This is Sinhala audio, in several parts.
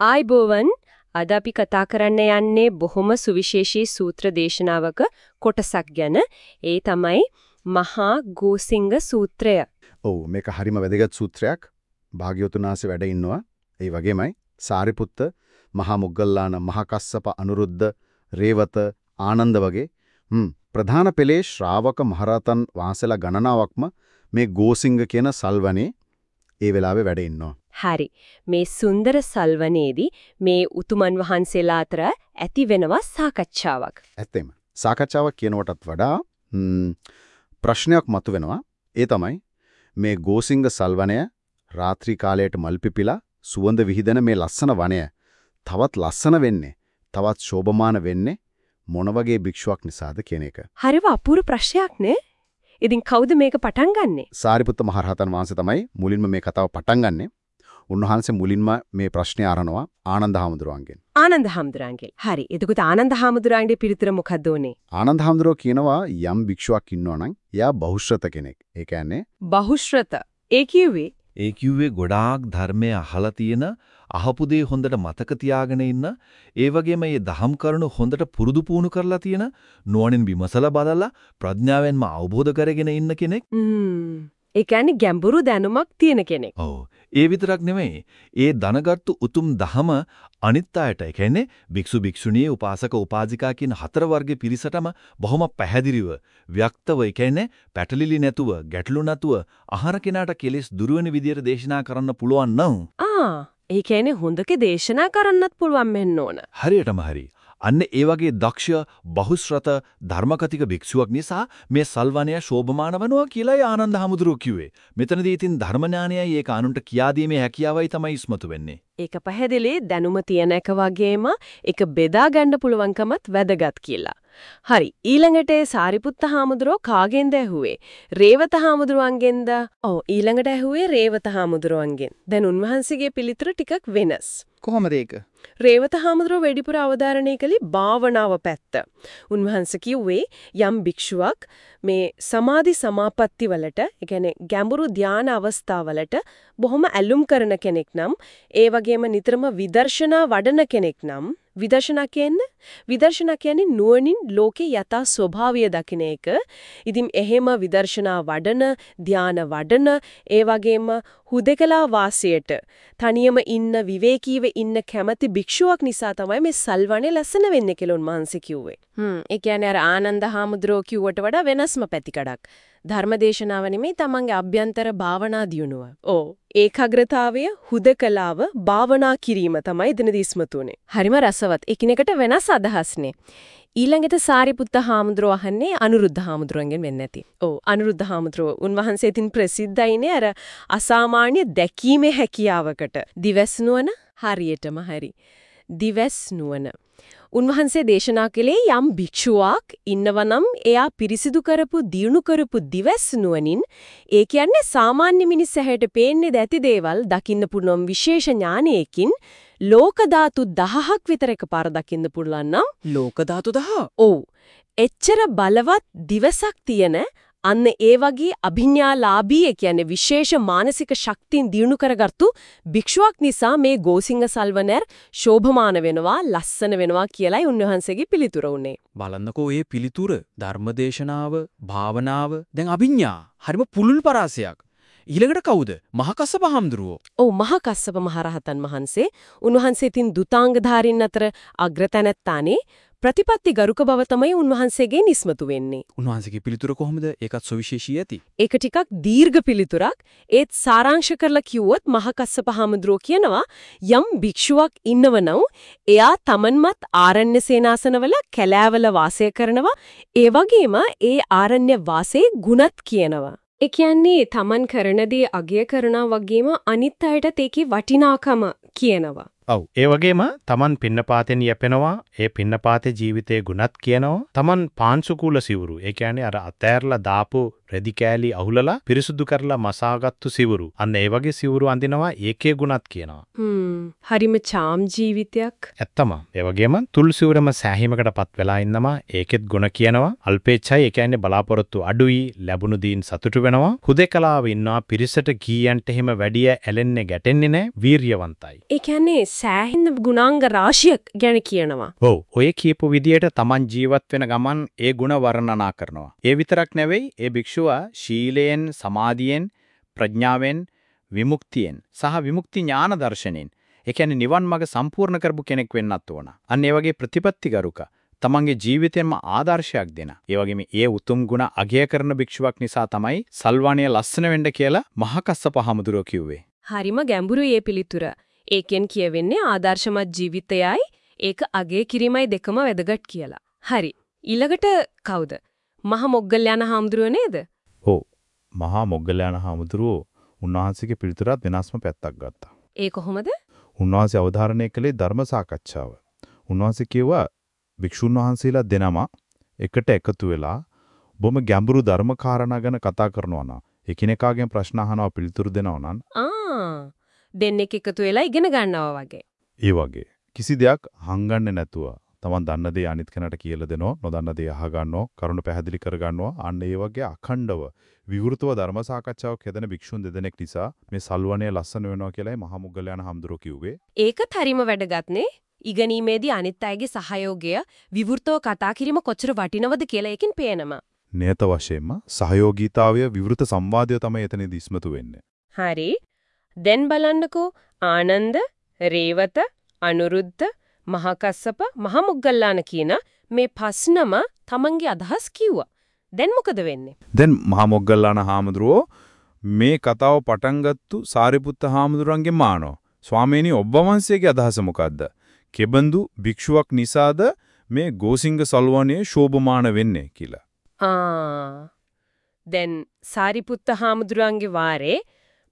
ආයිබෝවන් අද අපි කතා කරන්න යන්නේ බොහොම සුවිශේෂී සූත්‍ර දේශනාවක කොටසක් ගැන. ඒ තමයි මහා ගෝසිංග සූත්‍රය. ඔව් මේක හරිම වැදගත් සූත්‍රයක්. භාග්‍යවතුන් වහන්සේ වැඩ ඉන්නවා. ඒ වගේමයි සාරිපුත්ත, මහා මොග්ගල්ලාන, මහා කස්සප, අනුරුද්ධ, රේවත, ආනන්ද වගේ හ්ම් ප්‍රධාන පෙළේ ශ්‍රාවක මහරහතන් වහන්සේලා ගණනාවක්ම මේ ගෝසිංග කියන සල්වනේ ඒ වෙලාවේ වැඩ ඉන්නවා. හරි. මේ සුන්දර සල්වනේදී මේ උතුමන් වහන්සේලා අතර ඇති වෙනවා සාකච්ඡාවක්. ඇත්තෙම. සාකච්ඡාවක් කියනවටත් වඩා ප්‍රශ්නයක් මතුවෙනවා. ඒ තමයි මේ ගෝසිංග සල්වනය රාත්‍රී කාලයට මල් පිපිලා සුවඳ විහිදෙන මේ ලස්සන වනය තවත් ලස්සන වෙන්නේ තවත් ශෝභමාන වෙන්නේ මොන වගේ භික්ෂුවක් නිසාද කියන එක. හරිව අපූර්ව ප්‍රශ්නයක් නේ? ඉතින් කවුද මේක පටන් ගන්නෙ? සාරිපුත්ත මහරහතන් වහන්සේ තමයි මුලින්ම මේ කතාව පටන් ගන්නෙ. උන්වහන්සේ මුලින්ම මේ ප්‍රශ්නේ අරනවා ආනන්ද හාමුදුරුවන්ගෙන්. ආනන්ද හාමුදුරන්ගේ. හරි. එතකොට ආනන්ද හාමුදුරන්ගේ පිළිතුර මොකක්ද උනේ? ආනන්ද හාමුදුරුවෝ කියනවා යම් භික්ෂුවක් ඉන්නවා නම් එයා බහුශ්‍රත කෙනෙක්. ඒ කියන්නේ බහුශ්‍රත. ඒ කිව්වේ ඒ කිව්වේ ගොඩාක් ධර්මය අහලා තියෙන අහපු දේ හොඳට මතක තියාගෙන ඉන්න ඒ වගේම මේ දහම් කරුණු හොඳට පුරුදු පුහුණු කරලා තියෙන නුවණින් විමසලා බලලා ප්‍රඥාවෙන්ම අවබෝධ කරගෙන ඉන්න කෙනෙක්. ඒ කියන්නේ ගැඹුරු දැනුමක් තියෙන කෙනෙක්. ඔව්. ඒ විතරක් නෙමෙයි. ඒ දනගත්තු උතුම් දහම අනිත් අයට, ඒ කියන්නේ භික්ෂු භික්ෂුණී, උපාසක උපාසිකා කියන හතර වර්ගයේ පිරිසටම බොහොම පැහැදිලිව, ව්‍යක්තව, ඒ කියන්නේ පැටලිලි නැතුව, ගැටලු නැතුව අහර කෙනාට කෙලෙස් දුරවෙන විදියට දේශනා කරන්න පුළුවන් නම් ආ ඒ කියන්නේ හොඳක දේශනා කරන්නත් පුළුවන් වෙන්න ඕන. හරියටම හරි. අන්න ඒ වගේ දක්ෂ බහුශ්‍රත ධර්මකතික භික්ෂුවක් නිසා මේ සල්වනය ශෝභමාන වනවා කියලායි ආනන්ද හමුදුරුවෝ කිව්වේ. මෙතනදී ඉතින් ධර්ම ඥානයයි ඒක අනුන්ට කියා දීමේ හැකියාවයි තමයි ඉස්මතු වෙන්නේ. ඒක පැහැදිලි දැනුම තියෙන එක වගේම ඒක බෙදා ගන්න පුළුවන්කමත් වැදගත් කියලා. හරි ඊළඟට ඒ සාරිපුත්ත හාමුදුරුවෝ කාගෙන්ද ඇහුවේ? රේවත හාමුදුරුවන්ගෙන්ද? ඔව් ඊළඟට ඇහුවේ රේවත හාමුදුරුවන්ගෙන්. දැන් උන්වහන්සේගේ පිළිතුර ටිකක් වෙනස්. කොහොමද ඒක? රේවත හාමුදුරුවෝ වැඩිපුර අවධාරණය කළේ භාවනාව පැත්ත. උන්වහන්සේ කිව්වේ යම් භික්ෂුවක් මේ සමාධි සමාපatti වලට, ඒ කියන්නේ ගැඹුරු ධානා අවස්ථාවලට බොහොම ඇලුම් කරන කෙනෙක් නම්, ඒ වගේම නිතරම විදර්ශනා වඩන කෙනෙක් නම් විදර්ශනා කියන්නේ විදර්ශනා කියන්නේ නුවණින් ලෝකේ යථා ස්වභාවය දකින එක. ඉතින් එහෙම විදර්ශනා වඩන, ධාන වඩන, ඒ වගේම හුදකලා වාසයට තනියම ඉන්න විවේකීව ඉන්න කැමැති භික්ෂුවක් නිසා තමයි මේ සල්වනේ ලස්සන වෙන්නේ කියලා උන්වහන්සේ කිව්වේ. හ්ම් ඒ කියන්නේ අර ආනන්ද හාමුදුරුවෝ කිව්වට වඩා වෙනස්ම පැතිකඩක්. ධර්මදේශනාව නෙමෙයි තමන්ගේ අභ්‍යන්තර භාවනා දියුණුව. ඕ ඒකාග්‍රතාවය හුදකලාව භාවනා කිරීම තමයි එතනදී ඉස්මතුනේ. හරිම රසවත්. එකිනෙකට වෙනස් අදහස්නේ. ඊළඟට සාරිපුත්ත හාමුදුරුව අහන්නේ අනුරුද්ධ හාමුදුරුවන්ගෙන් වෙන්නේ නැති. ඔව් අනුරුද්ධ හාමුදුරුව උන්වහන්සේ තින් ප්‍රසිද්ධයිනේ අර අසාමාන්‍ය දැකීමේ හැකියාවකට. දිවස් නුවණ හරියටම හරි. දිවස් නුවණ. උන්වහන්සේ දේශනා කළේ යම් භික්ෂුවක් ඉන්නවනම් එයා පිරිසිදු කරපු දියුණු කරපු දිවස් නුවණින් ඒ කියන්නේ සාමාන්‍ය මිනිස් ඇහැට පේන්නේ දැති දේවල් දකින්න පුළුවන් විශේෂ ඥානයකින් ලෝක ධාතු 1000ක් විතර එකපාර දකින්න පුළුවන් නම් ලෝක ධාතු 10. ඔව් එච්චර බලවත් දිවසක් තියෙන අන්න ඒ වගේ අභිඥාලාභී ඒ කියන්නේ විශේෂ මානසික ශක්තියින් දියුණු කරගත්තු භික්ෂුවක් නිසා මේ ගෝසිංග සල්වනර් ශෝභමාන වෙනවා ලස්සන වෙනවා කියලයි උන්වහන්සේගේ පිළිතුර උනේ. බලන්නකෝ මේ පිළිතුර ධර්මදේශනාව භාවනාව දැන් අභිඥා හරිම පුලුල් පරාසයක්. ඊළඟට කවුද? මහකස්සප හාමුදුරුවෝ. ඔව් මහා කස්සප මහරහතන් වහන්සේ උන්වහන්සේ තින් දුතාංගධාරින් අතර අග්‍රතැනැත්තානේ ප්‍රතිපත්ති ගරුක බව තමයි උන්වහන්සේගේ නිස්මතු වෙන්නේ. උන්වහන්සේගේ පිළිතුර කොහොමද? ඒකත් සවිශේෂී ඇති. ඒක ටිකක් දීර්ඝ පිළිතුරක්. ඒත් සාරාංශ කරලා කිව්වොත් මහකස්සප හාමුදුරුවෝ කියනවා යම් භික්ෂුවක් ඉන්නවනම් එයා තමන්මත් ආරණ්‍ය සේනාසනවල කැලෑවල වාසය කරනවා. ඒ වගේම ඒ ආරණ්‍ය වාසයේ ගුණත් කියනවා. ඒ කියන්නේ තමන් කරන දේ අගය කරනා වගේම අනිත් අයටත් ඒකේ වටිනාකම කියනවා. ඔව්. ඒ වගේම තමන් පින්නපාතෙන් යැපෙනවා ඒ පින්නපාතේ ජීවිතයේ ගුණත් කියනවා. තමන් පාන්සුකූල සිවුරු ඒ කියන්නේ අර අතෑරලා දාපු රෙදි කෑලි අහුලලා පිරිසුදු කරලා මසාගත්තු සිවුරු. අන්න ඒ වගේ සිවුරු අඳිනවා ඒකේ ගුණත් කියනවා. හ්ම්. හරිම චාම් ජීවිතයක්. ඇත්තම. ඒ වගේම තුල් සිවුරම සෑහීමකටපත් වෙලා ඉන්නවා ඒකෙත් ගුණ කියනවා. අල්පේච්ඡයි ඒ කියන්නේ බලාපොරොත්තු අඩුයි ලැබුණු දීන් සතුටු වෙනවා. හුදේකලාව ඉන්නවා පිරිසට ගීයන්ට එහෙම වැඩිය ඇලෙන්නේ ගැටෙන්නේ නැහැ වීරියවන්තයි. ඒ කියන්නේ සෑහෙන ගුණාංග රාශියක් ගැන කියනවා. ඔව් ඔය කියපු විදියට Taman ජීවත් වෙන ගමන් ඒ ಗುಣ වර්ණනා කරනවා. ඒ විතරක් නෙවෙයි ඒ භික්ෂුව ශීලයෙන්, සමාධියෙන්, ප්‍රඥාවෙන්, විමුක්තියෙන් සහ විමුක්ති ඥාන දර්ශනෙන් ඒ කියන්නේ නිවන් මඟ සම්පූර්ණ කරපු කෙනෙක් වෙන්නත් ඕන. අන්න ඒ වගේ ප්‍රතිපත්තිගරුක තමන්ගේ ජීවිතේම ආදර්ශයක් දෙන. ඒ වගේම ඒ උතුම් ගුණ අගය කරන භික්ෂුවක් නිසා තමයි සල්වාණිය ලස්සන වෙන්න කියලා මහකස්සප හමුදුරෝ කිව්වේ. හරිම ගැඹුරු ඒ පිළිතුර. ඒකෙන් කියවෙන්නේ ආදර්ශමත් ජීවිතයයි ඒක අගය කිරීමයි දෙකම වැදගත් කියලා. හරි. ඊළඟට කවුද? මහ මොග්ගල්ලාන හාමුදුරුවෝ නේද? ඔව්. මහා මොග්ගලයාන හාමුදුරුවෝ උන්වහන්සේගේ පිළිතුරත් වෙනස්ම පැත්තක් ගත්තා. ඒ කොහොමද? උන්වහන්සේ අවධාරණය කළේ ධර්ම සාකච්ඡාව. උන්වහන්සේ කිව්වා භික්ෂුන් වහන්සේලා දෙනම එකට එකතු වෙලා බොම ගැඹුරු ධර්ම කාරණා ගැන කතා කරනවා නම් එකිනෙකාගෙන් ප්‍රශ්න අහනවා පිළිතුරු දෙනවා නම් ආ දෙන්නෙක් එකතු වෙලා ඉගෙන ගන්නවා වගේ. ඒ වගේ කිසි දෙයක් හංගන්නේ නැතුව තමන් දන්න දේ අනිත් කෙනාට කියලා දෙනවා නොදන්න දේ අහ ගන්නවා කරුණ පැහැදිලි කර ගන්නවා අන්න ඒ වගේ අඛණ්ඩව විවෘතව ධර්ම සාකච්ඡාවක් හෙදෙන භික්ෂුන් දෙදෙනෙක් නිසා මේ සල්වණය ලස්සන වෙනවා කියලායි මහා මුග්ගලයන් හඳුරෝ කිව්වේ ඒකත් හරිම වැදගත්නේ. ඉගෙනීමේදී අනිත් අයගේ සහයෝගය විවෘතව කතා කිරීම කොච්චර වටිනවද කියලා එකෙන් පේනවා. නියත වශයෙන්ම සහයෝගීතාවය විවෘත සංවාදය තමයි එතනදී ඉස්මතු වෙන්නේ. හරි. දැන් බලන්නකෝ ආනන්ද, රේවත, අනුරුද්ධ, මහකස්සප, මහමුග්ගල්ලාන කියන මේ පස්නම තමන්ගේ අදහස් කිව්වා. දැන් මොකද වෙන්නේ? දැන් මහා මොග්ගල්ලාන හාමුදුරුවෝ මේ කතාව පටන් ගත්තු සාරිපුත්ත හාමුදුරන්ගේ මානෝ ස්වාමීනි ඔබ වහන්සේගේ අදහස මොකද්ද? කෙබඳු භික්ෂුවක් නිසාද මේ ගෝසිංග සල්වණේ ශෝභමාන වෙන්නේ කියලා. ආ දැන් සාරිපුත්ත හාමුදුරන්ගේ වාරේ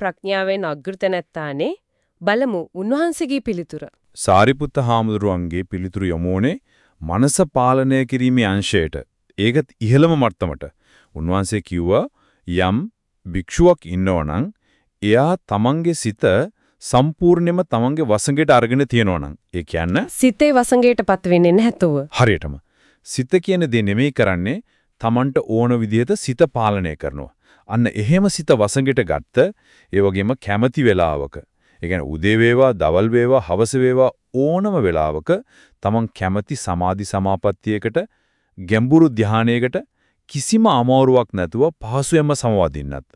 ප්‍රඥාවෙන් අග්‍රත නැත්තානේ බලමු උන්වහන්සේගේ පිළිතුර. සාරිපුත්ත හාමුදුරුවන්ගේ පිළිතුරු යොමුනේ මනස පාලනය කිරීමේ අංශයට. ඒකත් ඉහළම මට්ටමට. උන්වහන්සේ කිව්වා යම් භික්ෂුවක් ඉන්නවනම් එයා තමන්ගේ සිත සම්පූර්ණයෙන්ම තමන්ගේ වසඟයට අරගෙන තියෙනවනම් ඒ කියන්නේ සිතේ වසඟයටපත් වෙන්නේ නැතුව. හරියටම සිත කියන දේ නෙමෙයි කරන්නේ තමන්ට ඕන විදිහට සිත පාලනය කරනවා. අන්න එහෙම සිත වසඟයට ගත්ත ඒ වගේම කැමැති වෙලාවක ඒ කියන්නේ උදේ වේවා, දවල් වේවා, හවස වේවා ඕනම වෙලාවක තමන් කැමැති සමාධි සමාපත්තියකට ගැඹුරු ධානයකට කිසිම අමාරුවක් නැතුව පහසුවෙන්ම සමවදින්නත්.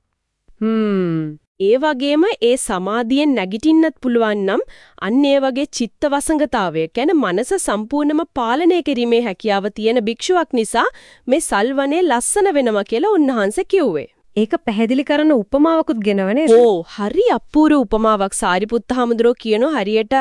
හ්ම් ඒ වගේම ඒ සමාධියෙන් නැගිටින්නත් පුළුවන් නම් අන්න ඒ වගේ චිත්ත වසඟතාවය කියන්නේ මනස සම්පූර්ණම පාලනය කිරීමේ හැකියාව තියෙන භික්ෂුවක් නිසා මේ සල්වනේ ලස්සන වෙනවා කියලා උන්වහන්සේ කිව්වේ. ඒක පැහැදිලි කරන උපමාවකුත් ගෙනවනේ. ඕ හරි අපූර්ව උපමාවක් සාරිපුත්ත හමුදුරෝ කියනෝ හරියට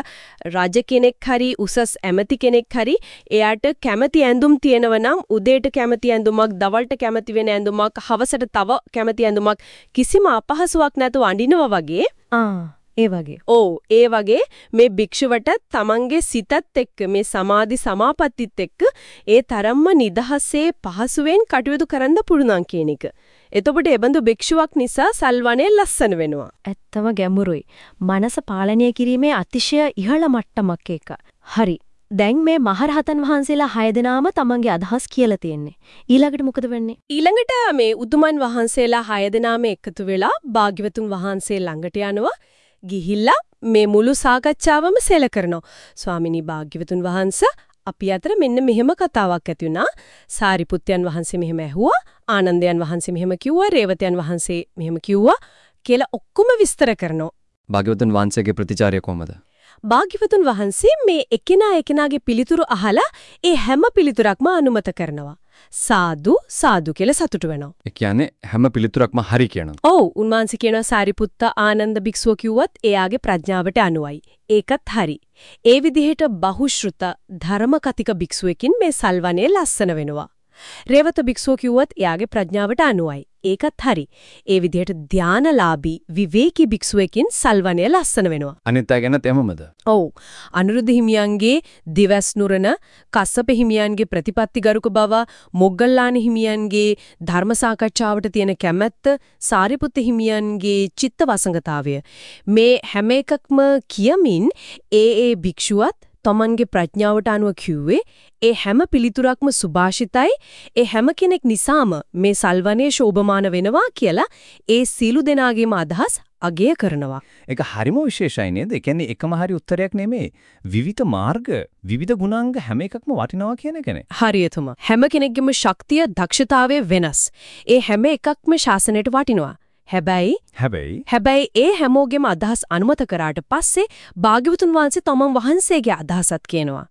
රජ කෙනෙක් හරි උසස් ඇමති කෙනෙක් හරි එයාට කැමති ඇඳුම් තියෙනව නම් උදේට කැමති ඇඳුමක් දවල්ට කැමති වෙන ඇඳුමක් හවසට තව කැමති ඇඳුමක් කිසිම අපහසුාවක් නැතුව අඳිනවා වගේ ආ ඒ වගේ. ඔව් ඒ වගේ මේ භික්ෂුවට තමන්ගේ සිතත් එක්ක මේ සමාධි සමාපත්තිත් එක්ක ඒ තරම්ම නිදහසේ පහසුවෙන් කටයුතු කරන්න පුළුවන් කියන එක. එතකොට එබඳු භික්ෂුවක් නිසා සල්වනේ ලස්සන වෙනවා. ඇත්තම ගැඹුරුයි. මනස පාලනය කිරීමේ අතිශය ඉහළ මට්ටමක් එක. හරි. දැන් මේ මහරහතන් වහන්සේලා හය දෙනාම තමන්ගේ අදහස් කියලා තියෙන්නේ. ඊළඟට මොකද වෙන්නේ? ඊළඟට මේ උතුමන් වහන්සේලා හය දෙනාම එකතු වෙලා භාග්‍යවතුන් වහන්සේ ළඟට යනවා. ගිහිල්ලා මේ මුළු සාකච්ඡාවම සෙල කරනවා. ස්වාමිනී භාග්‍යවතුන් වහන්සේ අපි අතර මෙන්න මෙහෙම කතාවක් ඇති වුණා. සාරිපුත්යන් වහන්සේ මෙහෙම ඇහුවා, ආනන්දයන් වහන්සේ මෙහෙම කිව්වා, රේවතයන් වහන්සේ මෙහෙම කිව්වා කියලා ඔක්කොම විස්තර කරනවා. භාග්‍යවතුන් වහන්සේගේ ප්‍රතිචාරය කොහමද? භාග්‍යවතුන් වහන්සේ මේ එකිනා එකිනාගේ පිළිතුරු අහලා ඒ හැම පිළිතුරක්ම අනුමත කරනවා. සාදු සාදු කියලා සතුටු වෙනවා. ඒ කියන්නේ හැම පිළිතුරක්ම හරි කියනවා. ඔව් උන්වහන්සේ කියනවා සාරිපුත්ත ආනන්ද භික්ෂුව කිව්වත් එයාගේ ප්‍රඥාවට අනුවයි. ඒකත් හරි. ඒ විදිහට බහුශෘත ධර්මකතික භික්ෂුවකින් මේ සල්වනේ ලස්සන වෙනවා. රේවත භික්ෂුව කිව්වත් එයාගේ ප්‍රඥාවට අනුවයි. ඒකත් හරි. ඒ විදිහට ධානලාභී විවේකී භික්ෂුවකින් සල්වනය ලස්සන වෙනවා. අනිත් අය ගැනත් එමමද? ඔව්. අනුරුද්ධ හිමියන්ගේ දිවස් නුරන, කස්සප හිමියන්ගේ ප්‍රතිපත්තිගරුක බව, මොග්ගල්ලාන හිමියන්ගේ ධර්ම සාකච්ඡාවට තියෙන කැමැත්ත, සාරිපුත්ත හිමියන්ගේ චිත්ත වසඟතාවය මේ හැම එකක්ම කියමින් ඒ ඒ භික්ෂුවත් තමන්ගේ ප්‍රඥාවට අනුව කිව්වේ ඒ හැම පිළිතුරක්ම සුභාෂිතයි ඒ හැම කෙනෙක් නිසාම මේ සල්වනේ ශෝභමාන වෙනවා කියලා ඒ සීලු දෙනාගේම අදහස් අගය කරනවා. ඒක හරිම විශේෂයි නේද? ඒ කියන්නේ එකම හරි උත්තරයක් නෙමෙයි. විවිධ මාර්ග, විවිධ ගුණාංග හැම එකක්ම වටිනවා කියන එකනේ. හරියටම හැම කෙනෙක්ගේම ශක්තිය දක්ෂතාවය වෙනස්. ඒ හැම එකක්ම ශාසනයට වටිනවා. හැබැයි හැබැයි හැබැයි ඒ හැමෝගෙම අදහස් අනුමත කරාට පස්සේ භාග්‍යවතුන් වහන්සේ තමන් වහන්සේගේ අදහසත් කියනවා.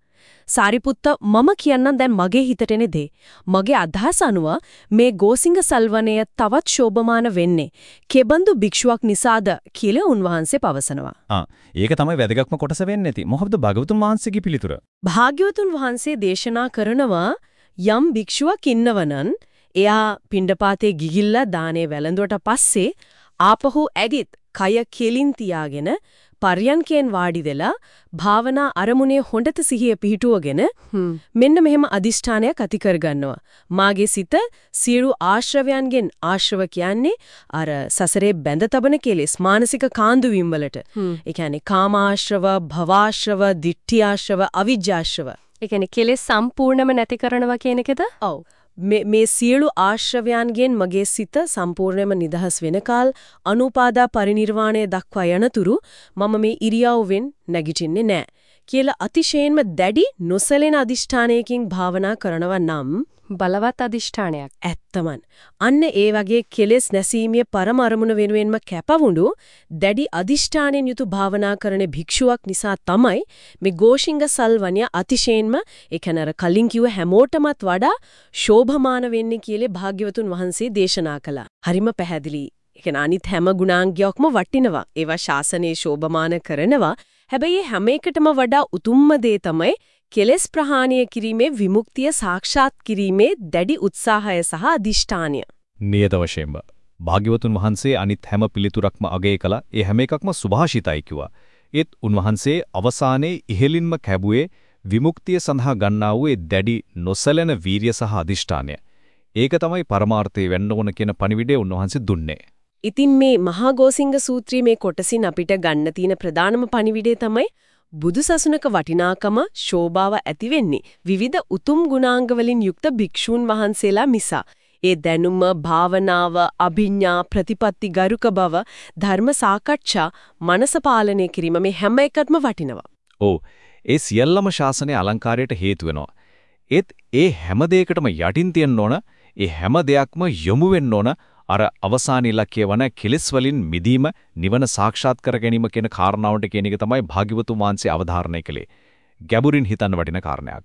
සාරිපුත්ත මම කියන්නම් දැන් මගේ හිතට එන දේ. මගේ අදහස අනුව මේ ගෝසිංග සල්වනය තවත් ශෝභමාන වෙන්නේ කෙබඳු භික්ෂුවක් නිසාද කියලා උන්වහන්සේ පවසනවා. ආ ඒක තමයි වැදගත්ම කොටස වෙන්නේ නැති. මොකද භගවතුන් වහන්සේගේ පිළිතුර. භාග්‍යවතුන් වහන්සේ දේශනා කරනවා යම් භික්ෂුවක් ඉන්නවනන් එයා පිණ්ඩපාතේ ගිහිල්ලා දානේ වැළඳුවට පස්සේ ආපහු ඇගිත් කය කෙලින් තියාගෙන පර්යන්කෙන් වාඩි වෙලා භාවනා අරමුණේ හොඳට සිහිය පිහිටුවගෙන මෙන්න මෙහෙම අදිෂ්ඨානයක් ඇති කරගන්නවා. මාගේ සිත සියලු ආශ්‍රවයන්ගෙන් ආශ්‍රව කියන්නේ අර සසරේ බැඳ තබන කෙලෙස් මානසික කාන්දු වීම වලට. ඒ කියන්නේ කාමාශ්‍රව, භවආශ්‍රව, ditthියාශ්‍රව, අවිජ්ජාශ්‍රව. ඒ කියන්නේ කෙලෙස් සම්පූර්ණයෙන්ම නැති කරනවා කියන එකද? ඔව්. මේ මේ සියලු ආශ්‍රවයන්ගෙන් මගේ සිත සම්පූර්ණයෙන්ම නිදහස් වෙනකල් අනුපාදා පරිණිරවාණය දක්වා යනතුරු මම මේ ඉරියව්වෙන් නැගිටින්නේ නැහැ කියලා අතිශයින්ම දැඩි නොසලෙන අදිෂ්ඨානයකින් භාවනා කරනවා නම් බලවත් අදිෂ්ඨානයක්. ඇත්තමන්. අන්න ඒ වගේ කෙලෙස් නැසීමේ පරම අරමුණ වෙනුවෙන්ම කැපවුණු දැඩි අදිෂ්ඨානෙන් යුතු භාවනා කරන භික්ෂුවක් නිසා තමයි මේ ගෝෂිංග සල්වන්‍ය අතිශයින්ම ඒ කියන්නේ කලින් කිව්ව හැමෝටමත් වඩා ශෝභමාන වෙන්නේ කියලා භාග්‍යවතුන් වහන්සේ දේශනා කළා. හරිම පැහැදිලි. ඒ කියන්නේ අනිත් හැම ගුණාංගයක්ම වටිනවා. ඒවා ශාසනයේ ශෝභමාන කරනවා. හැබැයි හැම එකටම වඩා උතුම්ම දේ තමයි කෙලෙස් ප්‍රහාණය කිරීමේ විමුක්තිය සාක්ෂාත් කිරීමේ දැඩි උත්සාහය සහ අදිෂ්ඨානය. නියත වශයෙන්ම භාග්‍යවතුන් වහන්සේ අනිත් හැම පිළිතුරක්ම අගය කළා. ඒ හැම එකක්ම සුභාෂිතයි කිව්වා. ඒත් උන්වහන්සේ අවසානයේ ඉහෙලින්ම කැබුවේ විමුක්තිය සඳහා ගන්නා වූ දැඩි නොසැලෙන වීරිය සහ අදිෂ්ඨානය. ඒක තමයි පරමාර්ථය වෙන්න ඕන කියන පණිවිඩය උන්වහන්සේ දුන්නේ. ඉතින් මේ මහා ගෝසිංග සූත්‍රයේ මේ කොටසින් අපිට ගන්න තියෙන ප්‍රධානම පණිවිඩය තමයි බුදුසසුනක වටිනාකම ශෝභාව ඇති වෙන්නේ විවිධ උතුම් ගුණාංග වලින් යුක්ත භික්ෂූන් වහන්සේලා මිසා ඒ දැනුම භාවනාව අභිඥා ප්‍රතිපත්ති ගරුක බව ධර්ම සාකච්ඡා මනස පාලනය කිරීම මේ හැම එකක්ම වටිනවා. ඔව් ඒ සියල්ලම ශාසනයේ අලංකාරයට හේතු වෙනවා. ඒත් ඒ හැම දෙයකටම යටින් තියෙන්න ඕන ඒ හැම දෙයක්ම යොමු වෙන්න ඕන අර අවසාන ඉලක්කය වන කෙලෙස් වලින් මිදීම නිවන සාක්ෂාත් කර ගැනීම කියන කාරණාවට කියන එක තමයි භාග්‍යවතුන් වහන්සේ අවධාරණය කළේ. ගැඹුරින් හිතන්න වටින කාරණයක්.